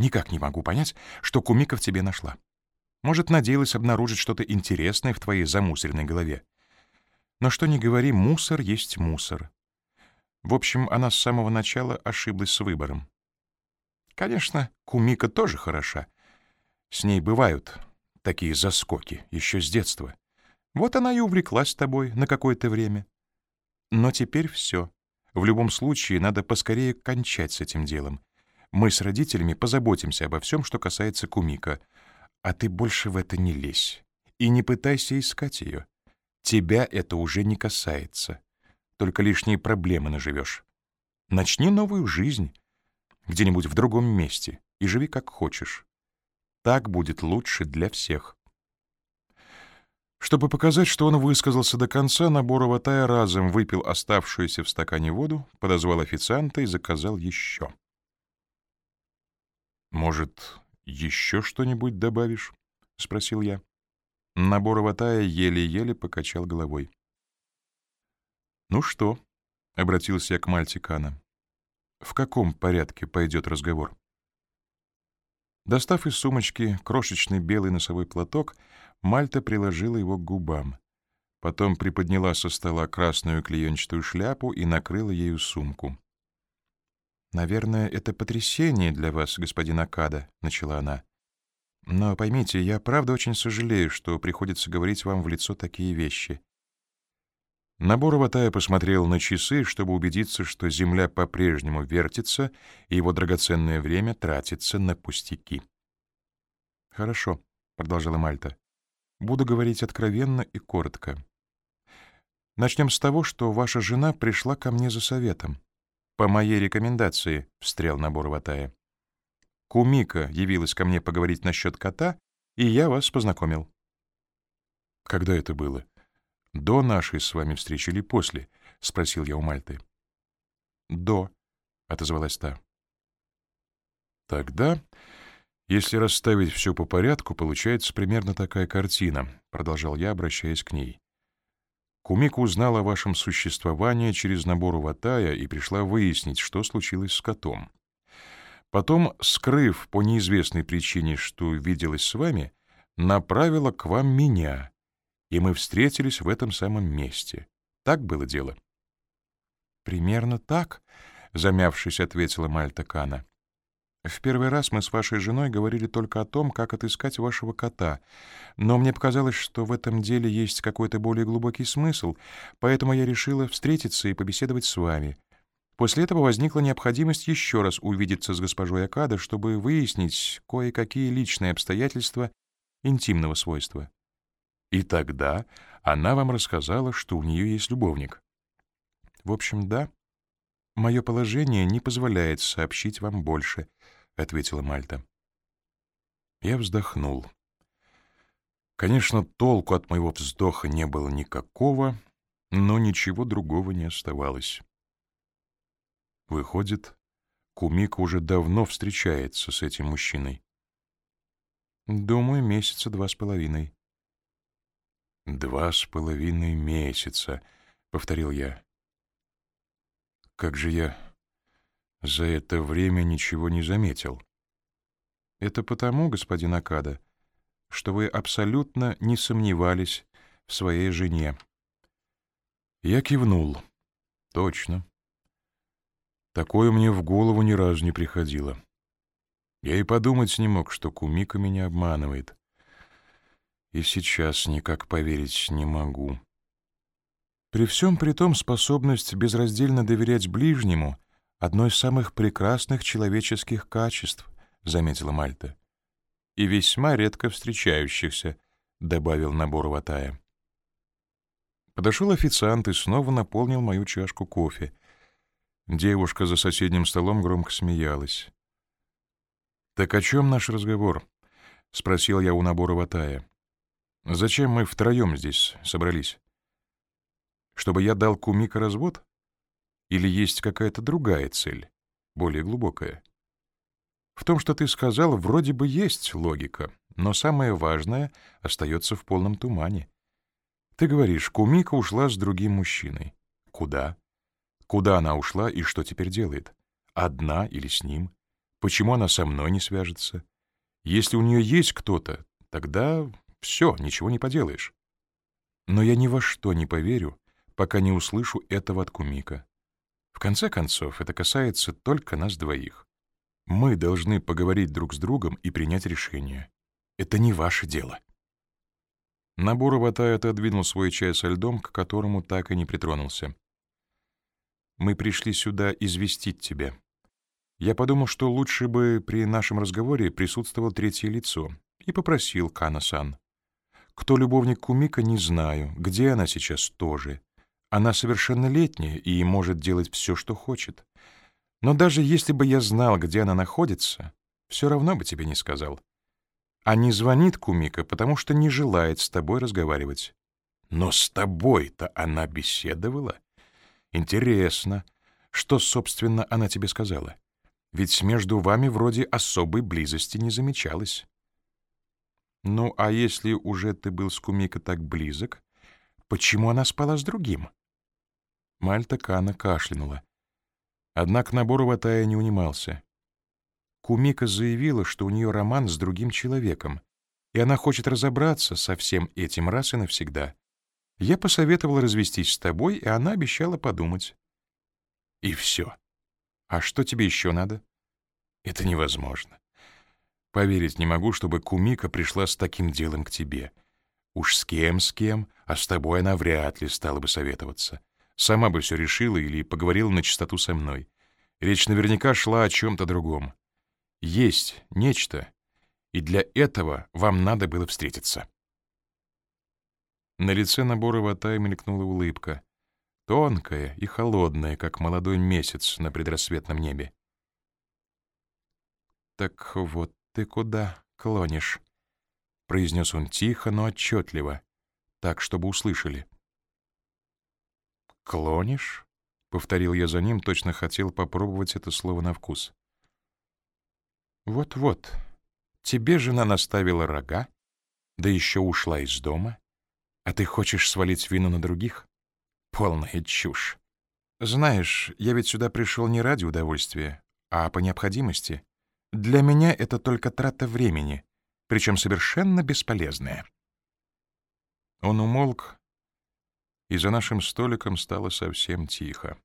Никак не могу понять, что Кумика в тебе нашла. Может, надеялась обнаружить что-то интересное в твоей замусоренной голове. Но что ни говори, мусор есть мусор. В общем, она с самого начала ошиблась с выбором. Конечно, Кумика тоже хороша. С ней бывают такие заскоки еще с детства. Вот она и увлеклась тобой на какое-то время. Но теперь все. В любом случае, надо поскорее кончать с этим делом. Мы с родителями позаботимся обо всем, что касается Кумика. А ты больше в это не лезь. И не пытайся искать ее. Тебя это уже не касается. Только лишние проблемы наживешь. Начни новую жизнь где-нибудь в другом месте и живи как хочешь. Так будет лучше для всех. Чтобы показать, что он высказался до конца, Наборова Тая разом выпил оставшуюся в стакане воду, подозвал официанта и заказал еще. «Может, еще что-нибудь добавишь?» — спросил я. Наборова Тая еле-еле покачал головой. «Ну что?» — обратился я к Мальтикана. «В каком порядке пойдет разговор?» Достав из сумочки крошечный белый носовой платок, Мальта приложила его к губам. Потом приподняла со стола красную клеенчатую шляпу и накрыла ею сумку. «Наверное, это потрясение для вас, господин Акада», — начала она. «Но поймите, я правда очень сожалею, что приходится говорить вам в лицо такие вещи. Наборова Тая посмотрел на часы, чтобы убедиться, что Земля по-прежнему вертится, и его драгоценное время тратится на пустяки. «Хорошо», — продолжала Мальта. «Буду говорить откровенно и коротко. Начнем с того, что ваша жена пришла ко мне за советом. По моей рекомендации», — встрял Наборова Тая. «Кумика явилась ко мне поговорить насчет кота, и я вас познакомил». «Когда это было?» «До нашей с вами встречи или после?» — спросил я у Мальты. «До», — отозвалась та. «Тогда, если расставить все по порядку, получается примерно такая картина», — продолжал я, обращаясь к ней. Кумика узнала о вашем существовании через набор Ватая и пришла выяснить, что случилось с котом. Потом, скрыв по неизвестной причине, что виделась с вами, направила к вам меня, и мы встретились в этом самом месте. Так было дело? Примерно так, замявшись, ответила Мальта Кана. В первый раз мы с вашей женой говорили только о том, как отыскать вашего кота, но мне показалось, что в этом деле есть какой-то более глубокий смысл, поэтому я решила встретиться и побеседовать с вами. После этого возникла необходимость еще раз увидеться с госпожой Акада, чтобы выяснить кое-какие личные обстоятельства интимного свойства. И тогда она вам рассказала, что у нее есть любовник. В общем, да. Мое положение не позволяет сообщить вам больше, ответила Мальта. Я вздохнул. Конечно, толку от моего вздоха не было никакого, но ничего другого не оставалось. Выходит, Кумика уже давно встречается с этим мужчиной. Думаю, месяца два с половиной. «Два с половиной месяца», — повторил я. «Как же я за это время ничего не заметил?» «Это потому, господин Акада, что вы абсолютно не сомневались в своей жене». Я кивнул. «Точно. Такое мне в голову ни разу не приходило. Я и подумать не мог, что Кумика меня обманывает и сейчас никак поверить не могу. При всем при том способность безраздельно доверять ближнему — одно из самых прекрасных человеческих качеств, — заметила Мальта. И весьма редко встречающихся, — добавил набор Ватая. Подошел официант и снова наполнил мою чашку кофе. Девушка за соседним столом громко смеялась. «Так о чем наш разговор?» — спросил я у набора Ватая. Зачем мы втроем здесь собрались? Чтобы я дал Кумика развод? Или есть какая-то другая цель, более глубокая? В том, что ты сказал, вроде бы есть логика, но самое важное остается в полном тумане. Ты говоришь, Кумика ушла с другим мужчиной. Куда? Куда она ушла и что теперь делает? Одна или с ним? Почему она со мной не свяжется? Если у нее есть кто-то, тогда все, ничего не поделаешь. Но я ни во что не поверю, пока не услышу этого от Кумика. В конце концов, это касается только нас двоих. Мы должны поговорить друг с другом и принять решение. Это не ваше дело. Набор Ватай отодвинул свой чай со льдом, к которому так и не притронулся. «Мы пришли сюда известить тебя. Я подумал, что лучше бы при нашем разговоре присутствовал третье лицо, и попросил Кана-сан. Кто любовник Кумика, не знаю, где она сейчас тоже. Она совершеннолетняя и может делать все, что хочет. Но даже если бы я знал, где она находится, все равно бы тебе не сказал а не звонит Кумика, потому что не желает с тобой разговаривать. Но с тобой-то она беседовала? Интересно, что, собственно, она тебе сказала? Ведь между вами вроде особой близости не замечалось. Ну, а если уже ты был с Кумика так близок, почему она спала с другим? Мальта Кана кашлянула. Однако набор Ватая не унимался. Кумика заявила, что у нее роман с другим человеком, и она хочет разобраться со всем этим раз и навсегда. Я посоветовал развестись с тобой, и она обещала подумать. И все. А что тебе еще надо? Это невозможно. Поверить не могу, чтобы Кумика пришла с таким делом к тебе. Уж с кем, с кем, а с тобой она вряд ли стала бы советоваться. Сама бы все решила или поговорила на чистоту со мной. Речь наверняка шла о чем-то другом. Есть нечто, и для этого вам надо было встретиться. На лице Наборова Тай мелькнула улыбка, тонкая и холодная, как молодой месяц на предрассветном небе. «Так вот ты куда клонишь?» — произнес он тихо, но отчетливо, так, чтобы услышали. «Клонишь?» — повторил я за ним, точно хотел попробовать это слово на вкус. Вот-вот, тебе жена наставила рога, да еще ушла из дома, а ты хочешь свалить вину на других? Полная чушь. Знаешь, я ведь сюда пришел не ради удовольствия, а по необходимости. Для меня это только трата времени, причем совершенно бесполезная. Он умолк, и за нашим столиком стало совсем тихо.